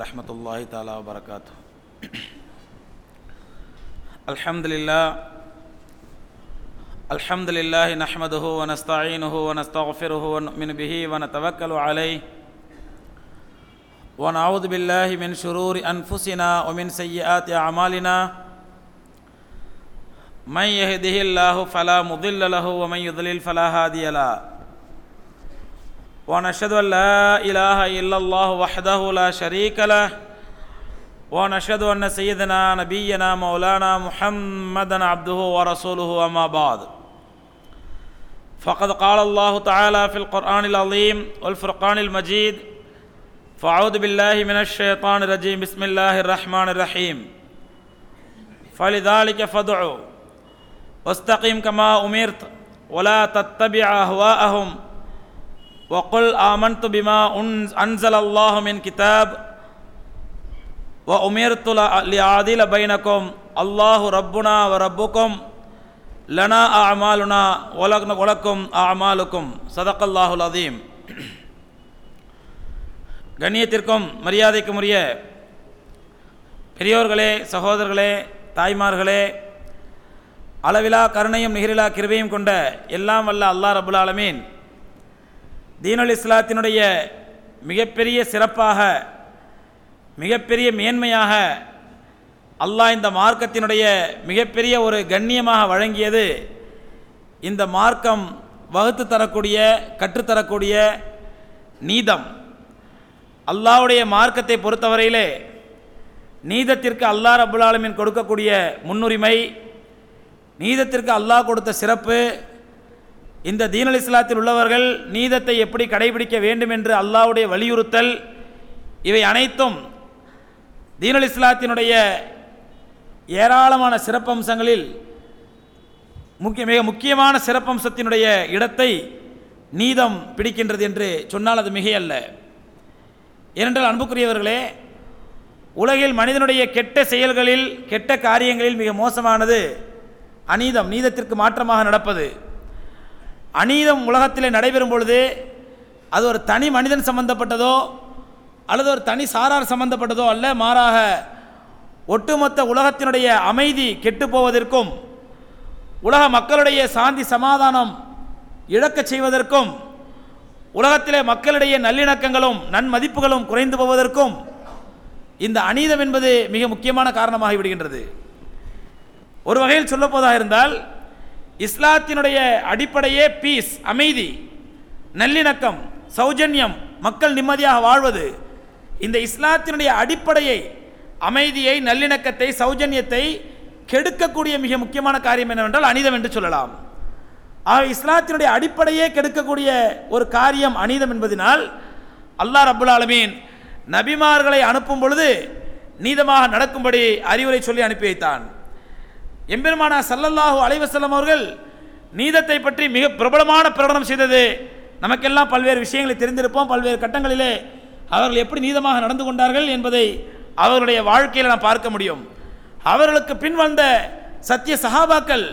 ورحمۃ اللہ تعالیٰ وبرکاتہ۔ الحمد للہ الحمد للہ نحمد ہو ونستعین ہو ونستغفر ہو ونؤمن به ونتوکل علیہ۔ ونعوذ باللہ من شرور انفسنا ومن سیئات اعمالنا۔ من يهده الله فلا مضل له ومن يضلل فلا هادي له۔ ونشهد أن لا إله إلا الله وحده لا شريك له ونشهد أن سيدنا نبينا مولانا محمدا عبده ورسوله أما بعد. فقد قال الله تعالى في القرآن العظيم والفرقان المجيد فأعوذ بالله من الشيطان الرجيم بسم الله الرحمن الرحيم. فلذلك فادعوا واستقم كما أمرت ولا تتبع أهواءهم وقل آمنت بما أنزل الله من كتاب وأمرت لأعدل بينكم الله ربنا وربكم لنا أعمالنا ولكم أعمالكم صدق الله العظيم கண்ணியத்திற்கும் மரியாதைக்கும் உரிய பெரியோர்களே சகோதரர்களே தாய்மார்களே அளவிலா கருணையும் நிகரிலா கிருபையும் கொண்ட எல்லாம் வல்ல அல்லாஹ் ரபுல் ஆலமீன் தீனுல் இஸ்லாத்தினுடைய மிகப்பெரிய சிறப்பாக மிகப்பெரிய மேன்மையாக அல்லாஹ் இந்த மார்க்கத்தினுடைய மிகப்பெரிய ஒரு கண்ணியமாக வழங்கியது. இந்த மார்க்கம் வகுத்து தரக்கூடிய கற்றுத்தரக்கூடிய நீதம். அல்லாவுடைய மார்க்கத்தை பொறுத்தவரையிலே நீதத்திற்கு அல்லாஹ் ரபுல் ஆலமின் கொடுக்கக்கூடிய முன்னுரிமை நீதத்திற்கு அல்லாஹ் கொடுத்த சிறப்பு இந்த தீனல் இஸ்லாத்தில் உள்ளவர்கள் நீதத்தை எப்படி கடைபிடிக்க வேண்டும் என்று அல்லாவுடைய வலியுறுத்தல் இவை அனைத்தும் தீனல் இஸ்லாத்தினுடைய ஏராளமான சிறப்பம்சங்களில் முக்கிய மிக முக்கியமான சிறப்பம்சத்தினுடைய இடத்தை நீதம் பிடிக்கின்றது என்று சொன்னால் அது மிகையல்ல. ஏனென்றால் அன்புக்குரியவர்களே உலகில் மனிதனுடைய கெட்ட செயல்களில் கெட்ட காரியங்களில் மிக மோசமானது அநீதம் நீதத்திற்கு மாற்றமாக நடப்பது. அநீதம் உலகத்தில் நடைபெறும் பொழுது அது ஒரு தனி மனிதன் சம்பந்தப்பட்டதோ அல்லது ஒரு தனி சாரார் சம்பந்தப்பட்டதோ அல்ல மாறாக ஒட்டுமொத்த உலகத்தினுடைய அமைதி கெட்டு போவதற்கும் உலக மக்களுடைய சாந்தி சமாதானம் இழக்கச் செய்வதற்கும் உலகத்திலே மக்களிடையே நல்லிணக்கங்களும் நன்மதிப்புகளும் குறைந்து போவதற்கும் இந்த அநீதம் என்பது மிக முக்கியமான காரணமாகி விடுகின்றது ஒரு வகையில் சொல்லப்போதாக இருந்தால் இஸ்லாத்தினுடைய அடிப்படையே பீஸ் அமைதி நல்லிணக்கம் சௌஜன்யம் மக்கள் நிம்மதியாக வாழ்வது. இந்த இஸ்லாத்தினுடைய அடிப்படையை அமைதியை நல்லிணக்கத்தை சௌஜன்யத்தை கெடுக்கக்கூடிய மிக முக்கியமான காரியம் என்னவென்றால் அனிதம் என்று சொல்லலாம். ஆக இஸ்லாத்தினுடைய அடிப்படையே கெடுக்கக்கூடிய ஒரு காரியம் அனிதம் என்பதனால் அல்லாஹ் ரபுல் ஆலமீன் நபிமார்களை அனுப்பும் பொழுது நீதமாக நடக்கும்படி அறிவுரை சொல்லி அனுப்பி வைத்தான். எம்பெருமானா சல்லல்லாஹு அலைவசல்லம் அவர்கள் நீதத்தை பற்றி மிக பிரபலமான பிரகடனம் செய்தது. நமக்கெல்லாம் பல்வேறு விஷயங்களை தெரிந்திருப்போம். பல்வேறு கட்டங்களிலே அவர்கள் எப்படி நீதமாக நடந்து கொண்டார்கள் என்பதை அவர்களுடைய வாழ்க்கையில் நாம் பார்க்க முடியும். அவர்களுக்கு பின் வந்த சத்திய சகாபாக்கள்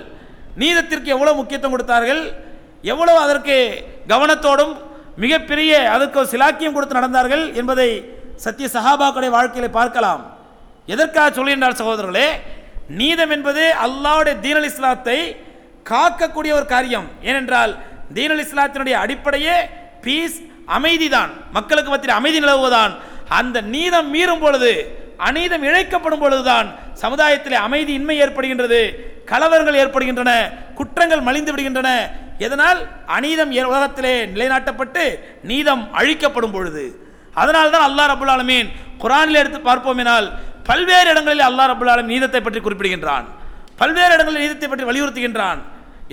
நீதத்திற்கு எவ்வளோ முக்கியத்துவம் கொடுத்தார்கள்? எவ்வளோ அதற்கு கவனத்தோடும் மிகப்பெரிய அதற்கு சிலாக்கியம் கொடுத்து நடந்தார்கள் என்பதை சத்திய சகாபாக்களுடைய வாழ்க்கையில் பார்க்கலாம். எதற்காக சொல்கின்றார் சகோதரர்களே? நீதம் என்பது அல்லாவுடைய தீனல் இஸ்லாத்தை காக்கக்கூடிய ஒரு காரியம். ஏனென்றால் தீனல் இஸ்லாத்தினுடைய அடிப்படையே பீஸ் அமைதி தான் மக்களுக்கு மத்தியில் அமைதி நிலவுவதான் அந்த நீதம் மீறும் பொழுது அநீதம் இழைக்கப்படும் பொழுதுதான் சமுதாயத்தில் அமைதி இன்மை ஏற்படுகின்றது கலவரங்கள் ஏற்படுகின்றன குற்றங்கள் மலிந்து விடுகின்றன. எதனால்? அநீதம் உலகத்திலே நிலைநாட்டப்பட்டு நீதம் அழிக்கப்படும் பொழுது. அதனால் தான் அல்லாஹ் ரபுல் ஆலமீன் குரானில் எடுத்து பார்ப்போமினால் பல்வேறு இடங்களில் அல்லாஹ் ரபுல் நீதத்தை பற்றி குறிப்பிடுகின்றான். பல்வேறு இடங்களில் நீதத்தை பற்றி வலியுறுத்துகின்றான்.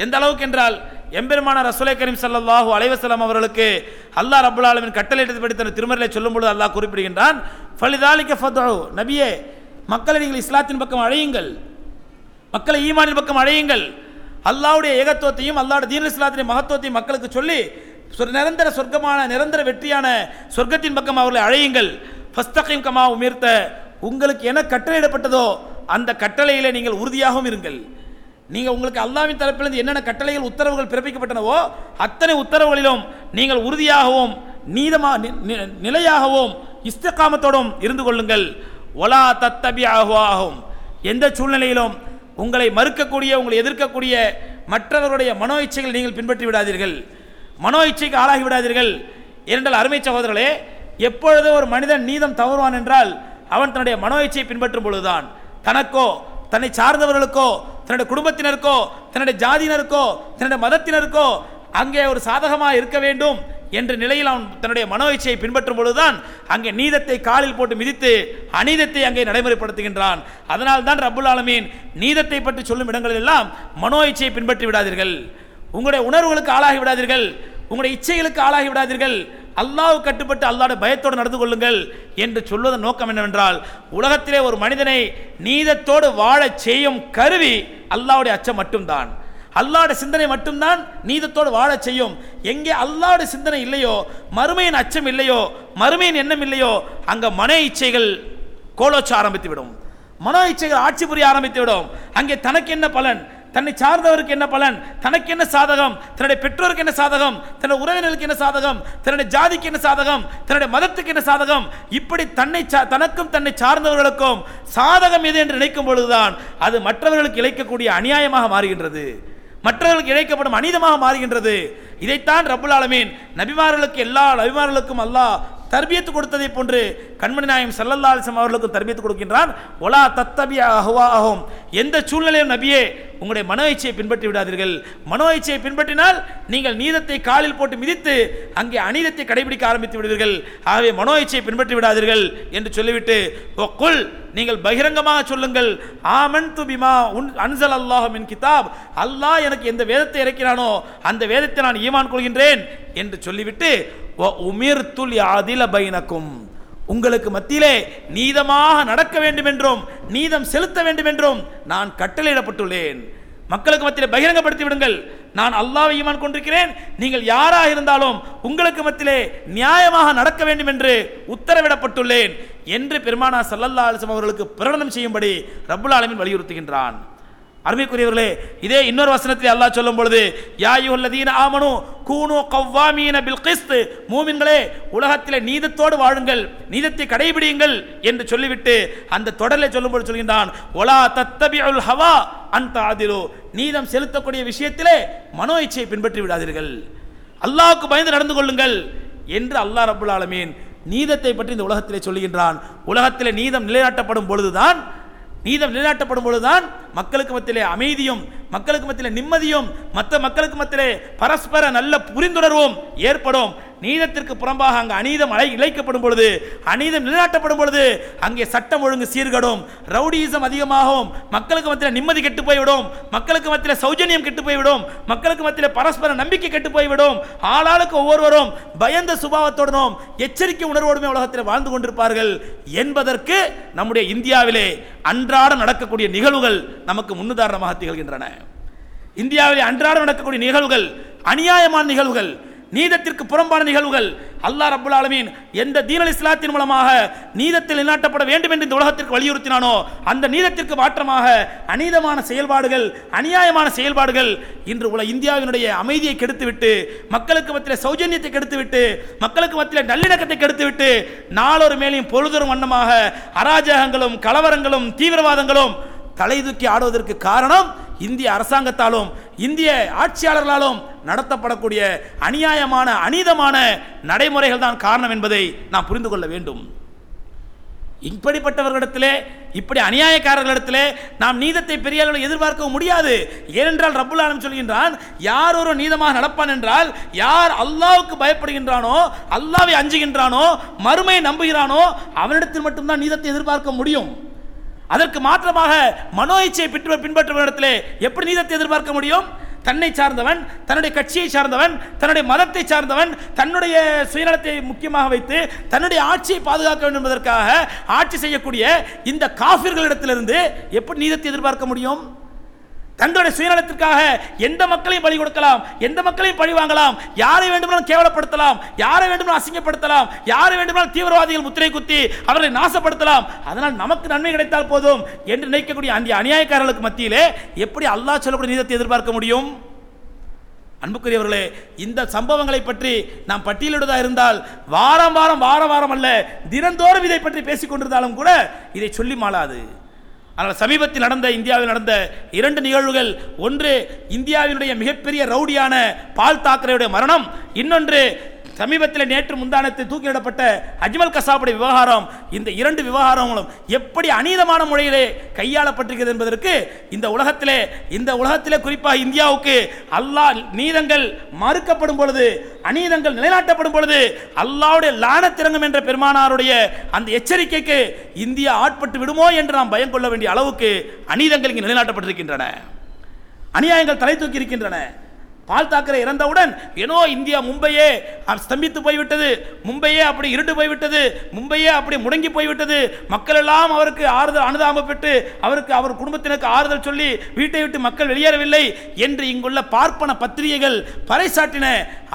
எந்த அளவுக்கு என்றால் எம்பெருமான ரசுலை கரீம் சல்லாஹூ அலைவசலம் அவர்களுக்கு அல்லாஹ் ரபுல் கட்டளையிட்டது கட்டளை படித்த திருமறையை சொல்லும்போது அல்லாஹ் குறிப்பிடுகின்றான் ஃபலிதாலிக்க ஃபதோ நபியே மக்களை நீங்கள் இஸ்லாத்தின் பக்கம் அழையுங்கள். மக்களை ஈமானின் பக்கம் அழையுங்கள். அல்லாவுடைய ஏகத்துவத்தையும் அல்லாவுடைய தீன இஸ்லாத்தின் மகத்துவத்தையும் மக்களுக்கு சொல்லி நிரந்தர சொர்க்கமான நிரந்தர வெற்றியான சொர்க்கத்தின் பக்கம் அவர்களை அழையுங்கள். ஃபஸ்தகையும் கமா உமிர்த்த உங்களுக்கு என கட்டளையிடப்பட்டதோ அந்த கட்டளையில் நீங்கள் உறுதியாகவும் இருங்கள். நீங்கள் உங்களுக்கு அல்லாவின் தரப்பிலிருந்து என்னென்ன கட்டளைகள் உத்தரவுகள் பிறப்பிக்கப்பட்டனவோ அத்தனை உத்தரவுகளிலும் நீங்கள் உறுதியாகவும் நீதமாக நி- நி- நிலையாகவும் இஸ்தகாமத்தோடும் இருந்து கொள்ளுங்கள். ஒலா தத்தபி ஆகும். எந்த சூழ்நிலையிலும் உங்களை மறுக்கக்கூடிய உங்களை எதிர்க்கக்கூடிய மற்றவர்களுடைய மனோ இச்சைகளை நீங்கள் பின்பற்றி விடாதீர்கள். மனோ இச்சைக்கு ஆளாகி விடாதீர்கள். இரண்டால் அருமை சகோதரர்களே எப்பொழுது ஒரு மனிதன் நீதம் தவறுவான் என்றால் அவன் தன்னுடைய மனோ இச்சையை பின்பற்றும் பொழுதுதான் தனக்கோ தன்னை சார்ந்தவர்களுக்கோ தன்னுடைய குடும்பத்தினருக்கோ தன்னுடைய ஜாதியினருக்கோ தன்னுடைய மதத்தினருக்கோ அங்கே ஒரு சாதகமாக இருக்க வேண்டும் என்ற நிலையில் அவன் தன்னுடைய மனோ இச்சையை பின்பற்றும் பொழுதுதான் அங்கே நீதத்தை காலில் போட்டு மிதித்து அநீதத்தை அங்கே நடைமுறைப்படுத்துகின்றான். அதனால் தான் ரப்புல் ஆலமீன் நீதத்தை பற்றி சொல்லும் இடங்களில் எல்லாம் மனோ இச்சையை பின்பற்றி விடாதீர்கள். உங்களுடைய உணர்வுகளுக்கு ஆளாகி விடாதீர்கள். உங்களுடைய இச்சைகளுக்கு ஆளாகி விடாதீர்கள். அல்லாஹ் கட்டுப்பட்டு அல்லாட பயத்தோடு நடந்து கொள்ளுங்கள் என்று சொல்வதன் நோக்கம் என்னவென்றால் உலகத்திலே ஒரு மனிதனை நீதத்தோடு வாழச் செய்யும் கருவி அல்லாவுடைய அச்சம் மட்டும்தான். அல்லாட சிந்தனை மட்டும்தான் நீதத்தோடு வாழச் செய்யும். எங்கே அல்லாஹ்வுடைய சிந்தனை இல்லையோ மறுமையின் அச்சம் இல்லையோ மறுமையின் எண்ணம் இல்லையோ அங்கே மன இச்சைகள் கோலோச்ச ஆரம்பித்து விடும் மன இச்சைகள் ஆட்சி புரிய ஆரம்பித்து விடும் அங்கே தனக்கு என்ன பலன்? தன்னை சார்ந்தவருக்கு என்ன பலன்? தனக்கு என்ன சாதகம்? தன்னுடைய பெற்றோருக்கு என்ன சாதகம்? தன்னுடைய உறவினர்களுக்கு என்ன சாதகம்? தன்னுடைய ஜாதிக்கு என்ன சாதகம்? தன்னுடைய மதத்துக்கு என்ன சாதகம்? இப்படி தன்னை சா- தனக்கும் தன்னை சார்ந்தவர்களுக்கும் சாதகம் எது என்று நினைக்கும் பொழுதுதான் அது மற்றவர்களுக்கு இழைக்கக்கூடிய அநியாயமாக மாறுகின்றது. மற்றவர்களுக்கு இழைக்கப்படும் அநீதமாக மாறுகின்றது. இதைத்தான் ரபுல் ஆலமீன் நபிமார்களுக்கு எல்லா நபிமார்களுக்கும் அல்லாஹ் தர்பியத்து கொடுத்ததை போன்று கண்மணி நாயம் செல்லல்லாசம் அவர்களுக்கும் தர்பியத்து கொடுக்கின்றான். ஒலா தத்தபி அஹ்வாஹும் எந்த சூழ்நிலையும் நபியே உங்களுடைய மனோ இச்சையை பின்பற்றி விடாதீர்கள். மனோ இச்சையை பின்பற்றினால் நீங்கள் நீதத்தை காலில் போட்டு மிதித்து அங்கே அநீதத்தை கடைபிடிக்க ஆரம்பித்து விடுவீர்கள். ஆகவே மனோ இச்சையை பின்பற்றி விடாதீர்கள் என்று சொல்லிவிட்டு நீங்கள் பகிரங்கமாக சொல்லுங்கள். ஆமன் துபிமா உன் அன்சல் அல்லாஹ் மின் கிதாப். அல்லாஹ் எனக்கு எந்த வேதத்தை இறக்கிறானோ அந்த வேதத்தை நான் ஈமான் கொள்கின்றேன் என்று சொல்லிவிட்டு உமிர்துல் யாதில பைனக்கும் உங்களுக்கு மத்தியிலே நீதமாக நடக்க வேண்டும் என்றும் நீதம் செலுத்த வேண்டும் என்றும் நான் கட்டளையிடப்பட்டுள்ளேன். மக்களுக்கு மத்தியிலே பகிரங்கப்படுத்தி விடுங்கள். நான் அல்லாவை ஈமான் கொண்டிருக்கிறேன். நீங்கள் யாராக இருந்தாலும் உங்களுக்கு மத்தியிலே நியாயமாக நடக்க வேண்டும் என்று உத்தரவிடப்பட்டுள்ளேன் என்று பெருமானா சல்லல்லா அலிசம் அவர்களுக்கு பிரகடனம் செய்யும்படி ரபுல் ஆலமின் வலியுறுத்துகின்றான். அருமைக்குரியவர்களே இதே இன்னொரு வசனத்தில் அல்லாஹ் சொல்லும் பொழுது யாயுல்லதீன ஆமனு கூனு கவ்வாமீன பில் கிஸ்து மூமின்களே உலகத்தில் நீதத்தோடு வாழுங்கள் நீதத்தை கடைபிடியுங்கள் என்று சொல்லிவிட்டு அந்த தொடரில் சொல்லும்போது சொல்கின்றான் ஒலா தத்தபி அல் ஹவா அந்த ஆதிலு நீதம் செலுத்தக்கூடிய விஷயத்திலே மனோ இச்சையை பின்பற்றி விடாதீர்கள். அல்லாவுக்கு பயந்து நடந்து கொள்ளுங்கள் என்று அல்லாஹ் ரபுல் ஆலமீன் நீதத்தை பற்றி இந்த உலகத்திலே சொல்லுகின்றான். உலகத்திலே நீதம் நிலைநாட்டப்படும் பொழுதுதான் நீதம் நிலைநாட்டப்படும் பொழுதுதான் மக்களுக்கு மத்தியிலே அமைதியும் மக்களுக்கு மத்தியிலே நிம்மதியும் மற்ற மக்களுக்கு மத்தியிலே பரஸ்பர நல்ல புரிந்துணர்வும் ஏற்படும். நீதத்திற்கு புறம்பாக அங்கு அநீதம் அலை இழைக்கப்படும் பொழுது அநீதம் நிலைநாட்டப்படும் பொழுது அங்கே சட்டம் ஒழுங்கு சீர்கடும். ரவுடியிசம் அதிகமாகும். மக்களுக்கு மத்தியில் நிம்மதி கெட்டு போய்விடும் மக்களுக்கு மத்தியில் சௌஜன்யம் கெட்டு போய்விடும் மக்களுக்கு மத்தியில் பரஸ்பர நம்பிக்கை கெட்டு போய்விடும் ஆளாளுக்கு ஒவ்வொருவரும் பயந்த சுபாவத்துடனும் எச்சரிக்கை உணர்வோடுமே உலகத்தில் வாழ்ந்து கொண்டிருப்பார்கள் என்பதற்கு நம்முடைய இந்தியாவிலே அன்றாடம் நடக்கக்கூடிய நிகழ்வுகள் நமக்கு முன்னுதாரணமாக திகழ்கின்றன. இந்தியாவிலே அன்றாடம் நடக்கக்கூடிய நிகழ்வுகள் அநியாயமான நிகழ்வுகள் நீதத்திற்கு புறம்பான நிகழ்வுகள். அல்லா ரப்புல் ஆலமீன் எந்த தீனல் இஸ்லாத்தின் மூலமாக நீதத்தில் நிலாட்டப்பட வேண்டும் என்று இந்த உலகத்திற்கு வலியுறுத்தினானோ அந்த நீதத்திற்கு மாற்றமாக அநீதமான செயல்பாடுகள் அநியாயமான செயல்பாடுகள் இன்று உல இந்தியாவினுடைய அமைதியை கெடுத்துவிட்டு மக்களுக்கு மத்தியில் சௌஜன்யத்தை கெடுத்துவிட்டு மக்களுக்கு மத்தியில் நல்லிணக்கத்தை கெடுத்துவிட்டு நாளொரு மேலையும் பொழுதொரும் வண்ணமாக அராஜகங்களும் கலவரங்களும் தீவிரவாதங்களும் தலை தூக்கி ஆடுவதற்கு காரணம் இந்திய அரசாங்கத்தாலும் இந்திய ஆட்சியாளர்களாலும் நடத்தப்படக்கூடிய அநியாயமான அநீதமான நடைமுறைகள் தான் காரணம் என்பதை நாம் புரிந்து கொள்ள வேண்டும். இப்படிப்பட்டவர்களிடத்திலே இப்படி அநியாயக்காரர்களிடத்திலே நாம் நீதத்தை பெரிய அளவில் எதிர்பார்க்க முடியாது. ஏனென்றால் ரப்புல் ஆலம் சொல்கின்றான் யார் ஒரு நீதமாக நடப்பான் என்றால் யார் அல்லாவுக்கு பயப்படுகின்றானோ அல்லாவை அஞ்சுகின்றானோ மறுமையை நம்புகிறானோ அவனிடத்தில் மட்டும்தான் நீதத்தை எதிர்பார்க்க முடியும். அதற்கு மாற்றமாக மனோ இச்சையை பின்பற்ற பின்பற்றுவனிடத்திலே எப்படி நீதத்தை எதிர்பார்க்க முடியும்? தன்னை சார்ந்தவன் தன்னுடைய கட்சியை சார்ந்தவன் தன்னுடைய மதத்தை சார்ந்தவன் தன்னுடைய சுயநலத்தை முக்கியமாக வைத்து தன்னுடைய ஆட்சியை பாதுகாக்க வேண்டும் என்பதற்காக ஆட்சி செய்யக்கூடிய இந்த காஃபிர்களிடத்திலிருந்து எப்படி நீதத்தை எதிர்பார்க்க முடியும்? தங்களுடைய சுயநலத்திற்காக எந்த மக்களையும் பலி கொடுக்கலாம் எந்த மக்களையும் பழி வாங்கலாம் யாரை வேண்டுமானாலும் கேவலப்படுத்தலாம் யாரை வேண்டுமானாலும் அசிங்கப்படுத்தலாம் யாரை வேண்டுமானாலும் தீவிரவாதிகள் முத்திரை குத்தி அவர்களை நாசப்படுத்தலாம். அதனால் நமக்கு நன்மை கிடைத்தால் போதும் என்று நினைக்கக்கூடிய அந்த அநியாயக்காரர்களுக்கு மத்தியிலே எப்படி அல்லாஹ் சொல்லக்கூடிய நீதத்தை எதிர்பார்க்க முடியும்? அன்புக்குரியவர்களே இந்த சம்பவங்களை பற்றி நாம் பட்டியலிடுவதாக இருந்தால் வாரம் வாரம் வாரம் வாரம் அல்ல தினந்தோறும் இதை பற்றி பேசிக்கொண்டிருந்தாலும் கூட இதை சொல்லி மாளாது. ஆனால் சமீபத்தில் நடந்த இந்தியாவில் நடந்த இரண்டு நிகழ்வுகள் ஒன்று இந்தியாவினுடைய மிகப்பெரிய ரவுடியான பால் தாக்கரேயுடைய மரணம் இன்னொன்று சமீபத்தில் நேற்று முந்தானத்தில் தூக்கிலிடப்பட்ட அஜ்மல் கசாபுடைய விவகாரம் இந்த இரண்டு விவகாரங்களும் எப்படி அநீதமான முறையிலே கையாளப்பட்டிருக்கிறது என்பதற்கு இந்த உலகத்திலே இந்த உலகத்திலே குறிப்பாக இந்தியாவுக்கு அல்லாஹ் நீதங்கள் மறுக்கப்படும் பொழுது அநீதங்கள் நிலைநாட்டப்படும் பொழுது அல்லாவுடைய லானத்திறங்கும் என்ற பெருமானாருடைய அந்த எச்சரிக்கைக்கு இந்தியா ஆட்பட்டு விடுமோ என்று நாம் பயம் கொள்ள வேண்டிய அளவுக்கு அநீதங்கள் இங்கு நிலைநாட்டப்பட்டிருக்கின்றன. அநியாயங்கள் தலை தூக்கி இருக்கின்றன. பால் தாக்கரே இறந்தவுடன் ஏனோ இந்தியா மும்பையே ஸ்தம்பித்து போய்விட்டது. மும்பையே அப்படி இருண்டு போய்விட்டது. மும்பையே அப்படி முடங்கி போய்விட்டது. மக்கள் எல்லாம் அவருக்கு ஆறுதல் அனுதாபப்பட்டு அவருக்கு அவர் குடும்பத்தினருக்கு ஆறுதல் சொல்லி வீட்டை விட்டு மக்கள் வெளியேறவில்லை என்று இங்குள்ள பார்ப்பன பத்திரிகைகள் பறைசாட்டின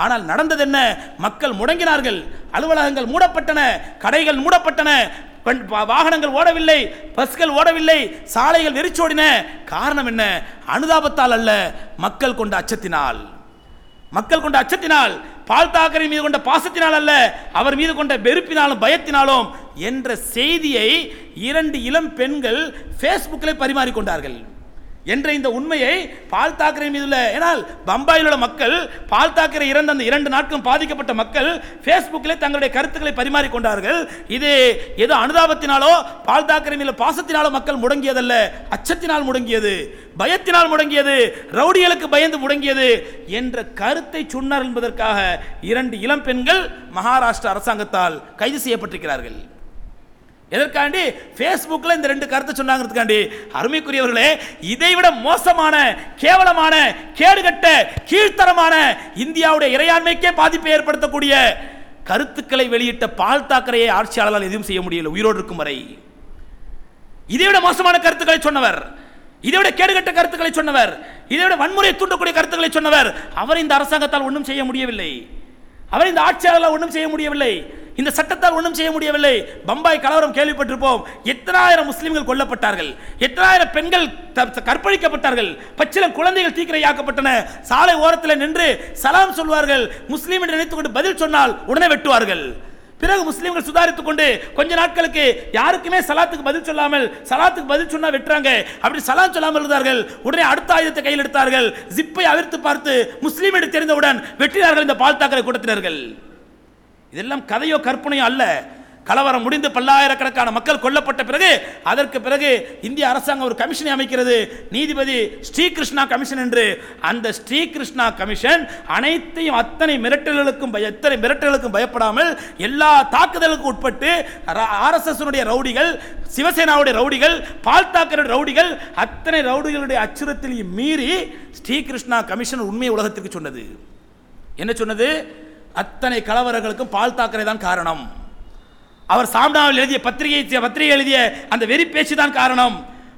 ஆனால் நடந்தது என்ன மக்கள் முடங்கினார்கள். அலுவலகங்கள் மூடப்பட்டன. கடைகள் மூடப்பட்டன. வாகனங்கள் ஓடவில்லை பஸ்கள் ஓடவில்லை சாலைகள் வெறிச்சோடின காரணம் என்ன? அனுதாபத்தால் அல்ல மக்கள் கொண்ட அச்சத்தினால். மக்கள் கொண்ட அச்சத்தினால் பால் தாக்கரை மீது கொண்ட பாசத்தினால் அல்ல அவர் மீது கொண்ட வெறுப்பினாலும் பயத்தினாலும் என்ற செய்தியை இரண்டு இளம் பெண்கள் ஃபேஸ்புக்கில் பரிமாறிக்கொண்டார்கள். என்ற இந்த உண்மையை பால் தாக்கரே மீது உள்ள ஏனால் பம்பாயில் உள்ள மக்கள் பால் தாக்கரே இறந்த அந்த இரண்டு நாட்களும் பாதிக்கப்பட்ட மக்கள் ஃபேஸ்புக்கில் தங்களுடைய கருத்துக்களை பரிமாறிக்கொண்டார்கள் இது ஏதோ அனுதாபத்தினாலோ பால் தாக்கரே மீது பாசத்தினாலோ மக்கள் முடங்கியதல்ல அச்சத்தினால் முடங்கியது பயத்தினால் முடங்கியது ரவுடிகளுக்கு பயந்து முடங்கியது என்ற கருத்தை சொன்னார் என்பதற்காக இரண்டு இளம் பெண்கள் மகாராஷ்டிரா அரசாங்கத்தால் கைது செய்யப்பட்டிருக்கிறார்கள். எதற்காண்டி? ஃபேஸ்புக்கில் இந்த ரெண்டு கருத்தை சொன்னாங்கிறதுக்காண்டி. அருமைக்குரியவர்களே இதை விட மோசமான கேவலமான கேடுகட்ட கீழ்த்தரமான இந்தியாவுடைய இறையாண்மைக்கே பாதிப்பை ஏற்படுத்தக்கூடிய கருத்துக்களை வெளியிட்ட பால் தாக்கரையை ஆட்சியாளரால் எதுவும் செய்ய முடியல உயிரோடு இருக்கும் வரை. இதை விட மோசமான கருத்துக்களை சொன்னவர் இதை விட கேடுகட்ட கருத்துக்களை சொன்னவர் இதை விட வன்முறை தூண்டக்கூடிய கருத்துக்களை சொன்னவர் அவர் இந்த அரசாங்கத்தால் ஒன்றும் செய்ய முடியவில்லை. அவர் இந்த ஆட்சியாளரால் ஒன்றும் செய்ய முடியவில்லை. இந்த சட்டத்தால் ஒன்றும் செய்ய முடியவில்லை. பம்பாய் கலவரம் கேள்விப்பட்டிருப்போம். எத்தனாயிரம் முஸ்லிம்கள் கொல்லப்பட்டார்கள். எத்தனாயிரம் பெண்கள் கற்பழிக்கப்பட்டார்கள். பச்சிலம் குழந்தைகள் தீக்கிரையாக்கப்பட்டன. சாலை ஓரத்தில் நின்று சலாம் சொல்வார்கள். முஸ்லீம் என்று நினைத்துக்கொண்டு பதில் சொன்னால் உடனே வெட்டுவார்கள். பிறகு முஸ்லீம்கள் சுதாரித்துக் கொண்டு கொஞ்ச நாட்களுக்கு யாருக்குமே சலாத்துக்கு பதில் சொல்லாமல் சலாத்துக்கு பதில் சொன்னா வெட்டுறாங்க. அப்படி சலாம் சொல்லாமல் இருந்தார்கள். உடனே அடுத்த ஆயுதத்தை கையில் எடுத்தார்கள். ஜிப்பை அவிர்த்து பார்த்து முஸ்லீம் தெரிந்தவுடன் வெட்டினார்கள் இந்த பால் தாக்கரை கூட்டத்தினர்கள். இதெல்லாம் கதையோ கற்பனையோ அல்ல. கலவரம் முடிந்து பல்லாயிரக்கணக்கான மக்கள் கொல்லப்பட்ட பிறகு அதற்கு பிறகு இந்திய அரசாங்கம் ஒரு கமிஷனை அமைக்கிறது. நீதிபதி ஸ்ரீகிருஷ்ணா கமிஷன் என்று. அந்த ஸ்ரீகிருஷ்ணா கமிஷன் அனைத்தையும் அத்தனை மிரட்டல்களுக்கும் பய- எத்தனை மிரட்டல்களுக்கும் பயப்படாமல் எல்லா தாக்குதலுக்கும் உட்பட்டு ஆர்எஸ்எஸ் ரவுடிகள் சிவசேனாவுடைய ரவுடிகள் பால் தாக்கருடைய ரவுடிகள் அத்தனை ரவுடிகளுடைய அச்சுறுத்தலையும் மீறி ஸ்ரீகிருஷ்ணா கமிஷன் உண்மை உலகத்திற்கு சொன்னது. என்ன சொன்னது? அத்தனை கலவரங்களுக்கும் பால் தாக்கரை தான் காரணம். அவர் சாம்டாவில் எழுதிய பத்திரிகை பத்திரிகை எழுதிய அந்த வெறி பேச்சு தான் காரணம்.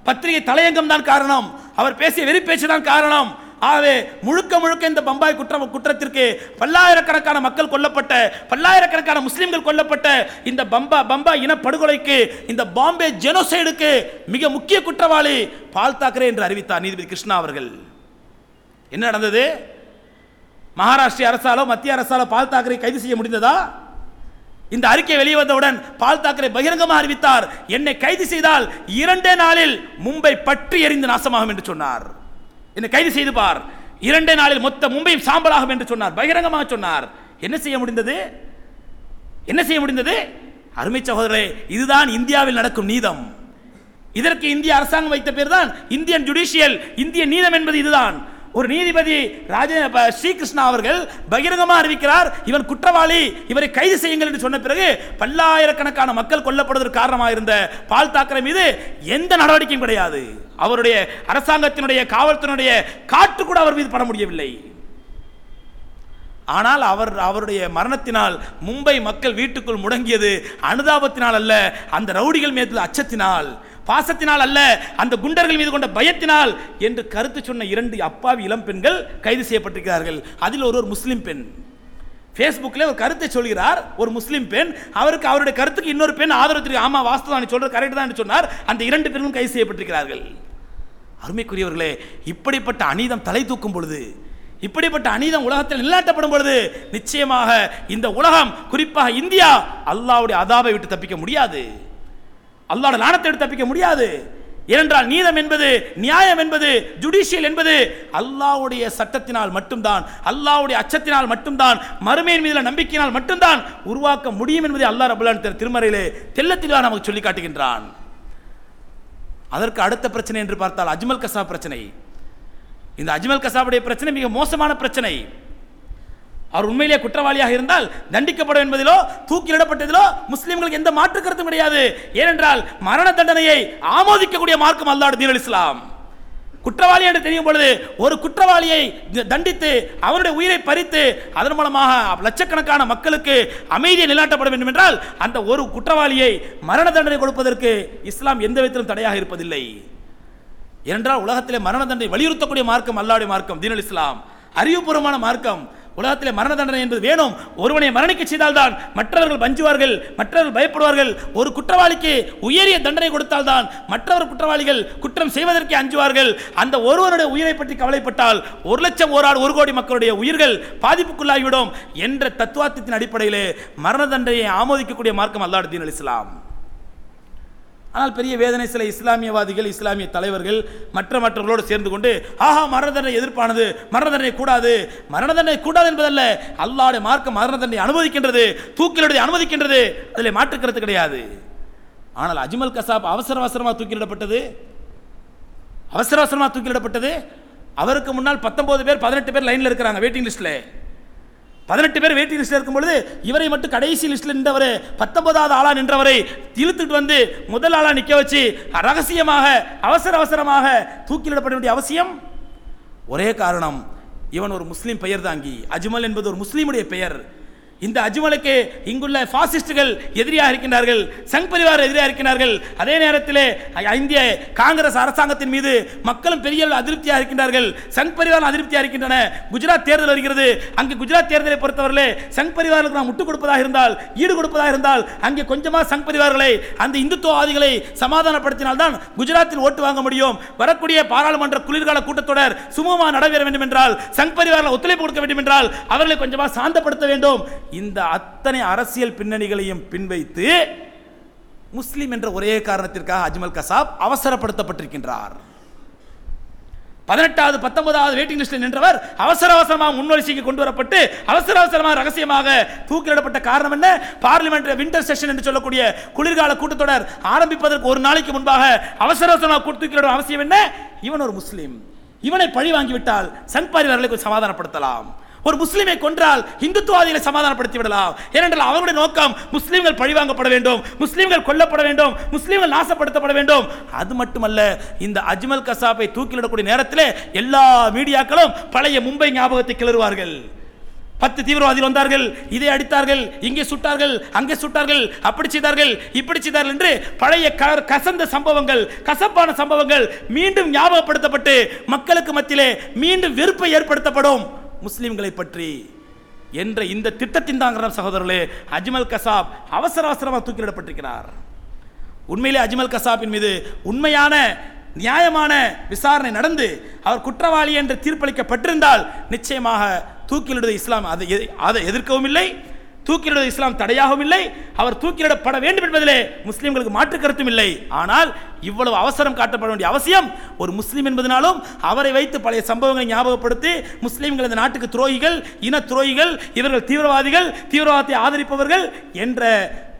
பத்திரிகை தலையங்கம் தான் காரணம். அவர் பேசிய வெறி பேச்சு தான் காரணம். ஆகவே முழுக்க முழுக்க இந்த பம்பாய் குற்ற குற்றத்திற்கு பல்லாயிரக்கணக்கான மக்கள் கொல்லப்பட்ட பல்லாயிரக்கணக்கான முஸ்லிம்கள் கொல்லப்பட்ட இந்த பம்பா பம்பா இன படுகொலைக்கு இந்த பாம்பே ஜெனோசைடுக்கு மிக முக்கிய குற்றவாளி பால் தாக்கரே என்று அறிவித்தார் நீதிபதி கிருஷ்ணா அவர்கள். என்ன நடந்தது? மகாராஷ்டிர அரசாலோ மத்திய அரசாலோ பால் தாக்கரை கைது செய்ய முடிந்ததா? இந்த அறிக்கை வெளியே வந்தவுடன் பால் தாக்கரே பகிரங்கமாக அறிவித்தார். என்னை கைது செய்தால் இரண்டே நாளில் மும்பை பற்றி எரிந்து நாசமாகும் என்று சொன்னார். என்னை கைது செய்து பார். இரண்டே நாளில் மொத்த மும்பையும் சாம்பலாகும் என்று சொன்னார். பகிரங்கமாக சொன்னார். என்ன செய்ய முடிந்தது? என்ன செய்ய முடிந்தது? அருமை சகோதரே இதுதான் இந்தியாவில் நடக்கும் நீதம். இதற்கு இந்திய அரசாங்கம் வைத்த பேர் தான் இந்தியன் ஜுடிஷியல் இந்திய நீதம் என்பது இதுதான். ஒரு நீதிபதி ராஜ ப- ஸ்ரீகிருஷ்ணா அவர்கள் பகிரங்கமாக அறிவிக்கிறார். இவன் குற்றவாளி இவரை கைது செய்யுங்கள் என்று சொன்ன பிறகு பல்லாயிரக்கணக்கான மக்கள் கொல்லப்படுவதற்கு காரணமாக இருந்த பால் தாக்கரே மீது எந்த நடவடிக்கையும் கிடையாது. அவருடைய அரசாங்கத்தினுடைய காவல்துறையினுடைய காட்டு கூட அவர் மீது பட முடியவில்லை. ஆனால் அவர் அவருடைய மரணத்தினால் மும்பை மக்கள் வீட்டுக்குள் முடங்கியது அனுதாபத்தினால் அல்ல அந்த ரவுடிகள் மீது அச்சத்தினால். பாசத்தினால் அல்ல அந்த குண்டர்கள் மீது கொண்ட பயத்தினால் என்று கருத்து சொன்ன இரண்டு அப்பாவி இளம் பெண்கள் கைது செய்யப்பட்டிருக்கிறார்கள். அதில் ஒரு ஒரு முஸ்லீம் பெண். ஃபேஸ்புக்கில் ஒரு கருத்தை சொல்கிறார் ஒரு முஸ்லீம் பெண். அவருக்கு அவருடைய கருத்துக்கு இன்னொரு பெண் ஆதரவு தெரிவிக்க ஆமா வாஸ்தவம் நீ கரெக்ட் தான் என்று சொன்னார். அந்த இரண்டு பெண்களும் கைது செய்யப்பட்டிருக்கிறார்கள். அருமைக்குரியவர்களே இப்படிப்பட்ட அநீதம் தலை தூக்கும் பொழுது இப்படிப்பட்ட அநீதம் உலகத்தில் நிலாட்டப்படும் பொழுது நிச்சயமாக இந்த உலகம் குறிப்பாக இந்தியா அல்லாவுடைய அதாவை விட்டு தப்பிக்க முடியாது. அல்லாட நாணத்தை எடுத்து தப்பிக்க முடியாது. ஏனென்றால் நீதம் என்பது நியாயம் என்பது ஜுடிஷியல் என்பது அல்லாஹ்வுடைய சட்டத்தினால் மட்டும்தான் அல்லாவுடைய அச்சத்தினால் மட்டும்தான் மறுமையின் மீது நம்பிக்கையினால் மட்டும்தான் உருவாக்க முடியும் என்பதை அல்லாஹ் ரபுல்லான் திருமறையிலே தெல்லத்திலா நமக்கு சொல்லி காட்டுகின்றான். அதற்கு அடுத்த பிரச்சனை என்று பார்த்தால் அஜ்மல் கசாப் பிரச்சனை. இந்த அஜ்மல் கசாபுடைய பிரச்சனை மிக மோசமான பிரச்சனை. அவர் உண்மையிலே குற்றவாளியாக இருந்தால் தண்டிக்கப்படும் என்பதிலோ தூக்கிலிடப்பட்டதிலோ முஸ்லிம்களுக்கு எந்த மாற்று கருத்தும் கிடையாது. ஏனென்றால் மரண தண்டனையை ஆமோதிக்கக்கூடிய மார்க்கம் அல்லாடு தீன் இஸ்லாம். குற்றவாளி என்று தெரியும் பொழுது ஒரு குற்றவாளியை தண்டித்து அவருடைய உயிரை பறித்து அதன் மூலமாக லட்சக்கணக்கான மக்களுக்கு அமைதியை நிலாட்டப்பட வேண்டும் என்றால் அந்த ஒரு குற்றவாளியை மரண தண்டனை கொடுப்பதற்கு இஸ்லாம் எந்த விதத்திலும் தடையாக இருப்பதில்லை. ஏனென்றால் உலகத்திலே மரண தண்டனை வலியுறுத்தக்கூடிய மார்க்கம் அல்லாவுடைய மார்க்கம் தீனல் இஸ்லாம். அறிவுபூர்வமான மார்க்கம். உலகத்திலே மரண தண்டனை என்பது வேணும். ஒருவனை மரணிக்க செய்தால்தான் மற்றவர்கள் பஞ்சுவார்கள் மற்றவர்கள் பயப்படுவார்கள். ஒரு குற்றவாளிக்கு உயரிய தண்டனை கொடுத்தால்தான் மற்றவர் குற்றவாளிகள் குற்றம் செய்வதற்கே அஞ்சுவார்கள். அந்த ஒருவருடைய உயிரை பற்றி கவலைப்பட்டால் ஒரு லட்சம் ஒரு ஆள் ஒரு கோடி மக்களுடைய உயிர்கள் பாதிப்புக்குள்ளாகிவிடும் என்ற தத்துவார்த்தத்தின் அடிப்படையிலே மரண தண்டனையை ஆமோதிக்கக்கூடிய மார்க்கம் அல்லாடுதீன் தீன் இஸ்லாம். ஆனால் பெரிய வேதனை சில இஸ்லாமியவாதிகள் இஸ்லாமிய தலைவர்கள் மற்ற மற்றவர்களோடு சேர்ந்து கொண்டு ஆஹா மரண தண்டனை எதிர்ப்பானது மரண தண்டனை கூடாது மரண தண்டனை கூடாது என்பதல்ல அல்லாவுடைய மார்க்கம் மரண தண்டனை அனுமதிக்கின்றது தூக்கிலுடைய அனுமதிக்கின்றது அதில் மாற்றுக்கிறது கிடையாது. ஆனால் அஜ்மல் கசாப் அவசர அவசரமாக தூக்கிலிடப்பட்டது? அவசர அவசரமாக தூக்கிலிடப்பட்டது? அவருக்கு முன்னால் பத்தொன்பது பேர் பதினெட்டு பேர் லைனில் இருக்கிறாங்க வெயிட்டிங் லிஸ்ட்டில் பதினெட்டு பேர் வெயிட்டிங் லிஸ்ட்ல இருக்கும் பொழுது இவரை மட்டும் கடைசி லிஸ்ட்ல நின்றவர் பத்தொன்பதாவது ஆளா நின்றவரை இழுத்துட்டு வந்து முதல் ஆளா நிக்க வச்சு ரகசியமாக அவசர அவசரமாக தூக்கிலிடப்பட வேண்டிய அவசியம்? ஒரே காரணம் இவன் ஒரு முஸ்லீம் பெயர் தாங்கி. அஜ்மல் என்பது ஒரு முஸ்லீமுடைய பெயர். இந்த அஜ்மலுக்கு இங்குள்ள பாசிஸ்டுகள் எதிரியாக இருக்கின்றார்கள் சங் பரிவார் எதிரியாக இருக்கின்றார்கள். அதே நேரத்திலே இந்திய காங்கிரஸ் அரசாங்கத்தின் மீது மக்களும் பெரிய அதிருப்தியாக இருக்கின்றார்கள். சங் பரிவாரம் அதிருப்தியாக இருக்கின்றன. குஜராத் தேர்தல் வருகிறது. அங்கே குஜராத் தேர்தலை பொறுத்தவரையிலே சங் பரிவாரங்களுக்கு நாம் முட்டு கொடுப்பதாக இருந்தால் ஈடு கொடுப்பதாக இருந்தால் அங்கே கொஞ்சமாக சங் பரிவார்களை அந்த இந்துத்துவவாதிகளை சமாதானப்படுத்தினால்தான் குஜராத்தில் ஓட்டு வாங்க முடியும். வரக்கூடிய பாராளுமன்ற குளிர்கால கூட்டத்தொடர் சுமூகமாக நடைபெற வேண்டும் என்றால் சங் பரிவாரில் ஒத்துழைப்பு கொடுக்க வேண்டும் என்றால் அவர்களை கொஞ்சமாக சாந்தப்படுத்த வேண்டும். இந்த அத்தனை அரசியல் பின்னணிகளையும் பின்வைத்து முஸ்லீம் என்ற ஒரே காரணத்திற்காக அஜ்மல் கசாப் அவசரப்படுத்தப்பட்டிருக்கின்றார். பதினெட்டாவது பத்தொன்பதாவது வெயிட்டிங் லிஸ்டில் நின்றவர் அவசர அவசரமாக முன்வரிசைக்கு கொண்டு வரப்பட்டு அவசர அவசரமாக ரகசியமாக தூக்கிலிடப்பட்ட காரணம் என்ன? பார்லிமெண்ட் வின்டர் செஷன் என்று சொல்லக்கூடிய குளிர்கால கூட்டத்தொடர் ஆரம்பிப்பதற்கு ஒரு நாளைக்கு முன்பாக அவசர அவசரமாக தூக்கிலிடும் அவசியம் என்ன? இவன் ஒரு முஸ்லீம். இவனை பழி வாங்கிவிட்டால் சங் பரிவார்களை கொஞ்சம் சமாதானப்படுத்தலாம். ஒரு முஸ்லீமை கொன்றால் இந்துத்துவாதிகளை சமாதானப்படுத்தி விடலாம் ஏனென்றால் அவருடைய நோக்கம் முஸ்லீம்கள் பழிவாங்கப்பட வேண்டும் முஸ்லீம்கள் கொல்லப்பட வேண்டும் முஸ்லீம்கள் நாசப்படுத்தப்பட வேண்டும். அது மட்டுமல்ல இந்த அஜ்மல் கசாப்பை தூக்கிலிடக்கூடிய நேரத்தில் எல்லா மீடியாக்களும் பழைய மும்பை ஞாபகத்தை கிளறுவார்கள். பத்து தீவிரவாதிகள் வந்தார்கள் இதை அடித்தார்கள் இங்கே சுட்டார்கள் அங்கே சுட்டார்கள் அப்படி செய்தார்கள் இப்படி செய்தார்கள் என்று பழைய கசந்த சம்பவங்கள் கசப்பான சம்பவங்கள் மீண்டும் ஞாபகப்படுத்தப்பட்டு மக்களுக்கு மத்தியிலே மீண்டும் வெறுப்பை ஏற்படுத்தப்படும். முஸ்லீம்களை பற்றி என்ற இந்த திட்டத்தின் தான் சகோதரர்களே அஜ்மல் கசாப் அவசர அவசரமாக தூக்கிலிடப்பட்டிருக்கிறார். உண்மையிலே அஜ்மல் கசாப்பின் மீது உண்மையான நியாயமான விசாரணை நடந்து அவர் குற்றவாளி என்று தீர்ப்பளிக்கப்பட்டிருந்தால் நிச்சயமாக தூக்கிலிடுவது இஸ்லாம் அதை அதை எதிர்க்கவும் இல்லை. தூக்கிலிட இஸ்லாம் தடையாகவும் இல்லை. அவர் தூக்கிலிடப்பட வேண்டும் என்பதிலே முஸ்லீம்களுக்கு மாற்று கருத்தும் இல்லை. ஆனால் இவ்வளவு அவசரம் காட்டப்பட வேண்டிய அவசியம் ஒரு முஸ்லீம் என்பதனாலும் அவரை வைத்து பழைய சம்பவங்களை ஞாபகப்படுத்தி முஸ்லீம்கள் இந்த நாட்டுக்கு துரோகிகள் இன துரோகிகள் இவர்கள் தீவிரவாதிகள் தீவிரவாதத்தை ஆதரிப்பவர்கள் என்ற